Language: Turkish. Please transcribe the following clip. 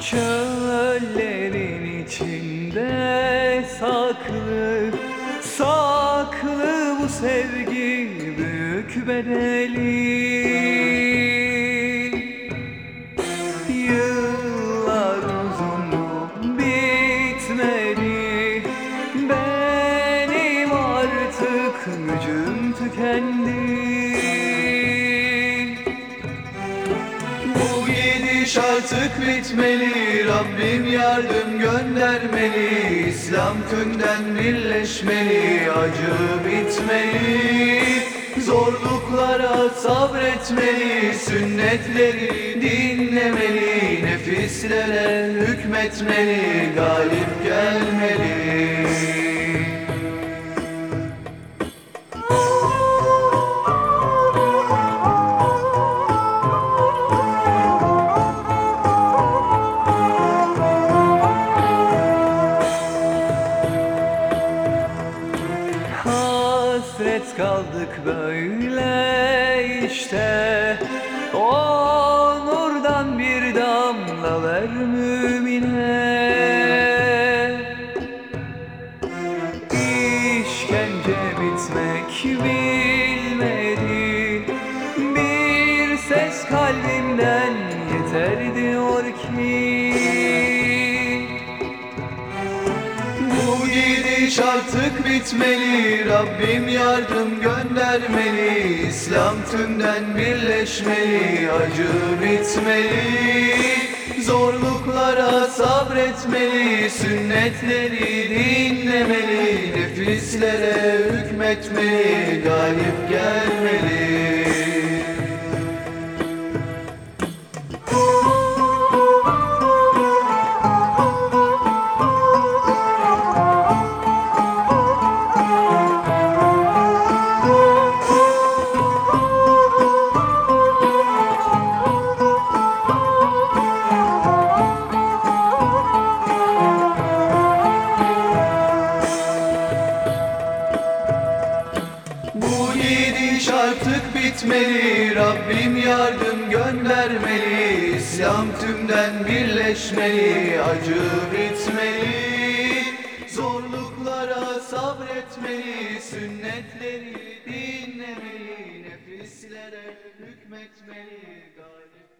çöllerin içinde saklı Saklı bu sevgi büyük bedeli. Yıllar uzun bitmedi Benim artık gücüm tükendi. Gidiş artık bitmeli Rabbim yardım göndermeli İslam tümden birleşmeli Acı bitmeli. Zorluklara sabretmeli Sünnetleri dinlemeli Nefislere hükmetmeli Galip Hasret kaldık böyle işte. O nurdan bir damla ver mümine. İşkence bitmek bilmedi gidiş artık bitmeli Rabbim yardım göndermeli İslam tümden birleşmeli Acı bitmeli. Zorluklara sabretmeli Sünnetleri dinlemeli Nefislere hükmetmeli Galip gelmeli artık bitmeli Rabbim yardım göndermeli. İslam tümden birleşmeli. Acı bitmeli. Zorluklara sabretmeli. Sünnetleri dinlemeli. Nefislere hükmetmeli. Galip